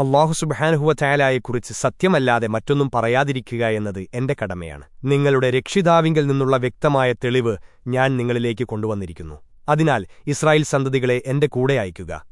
അള്ളാഹുസുബാനുഹുവറ്റായാലായെക്കുറിച്ച് സത്യമല്ലാതെ മറ്റൊന്നും പറയാതിരിക്കുക എന്നത് എന്റെ കടമയാണ്. നിങ്ങളുടെ രക്ഷിതാവിങ്കിൽ നിന്നുള്ള വ്യക്തമായ തെളിവ് ഞാൻ നിങ്ങളിലേക്ക് കൊണ്ടുവന്നിരിക്കുന്നു. അതിനാൽ ഇസ്രായേൽ സന്തതികളെ എന്റെ കൂടെ അയക്കുക.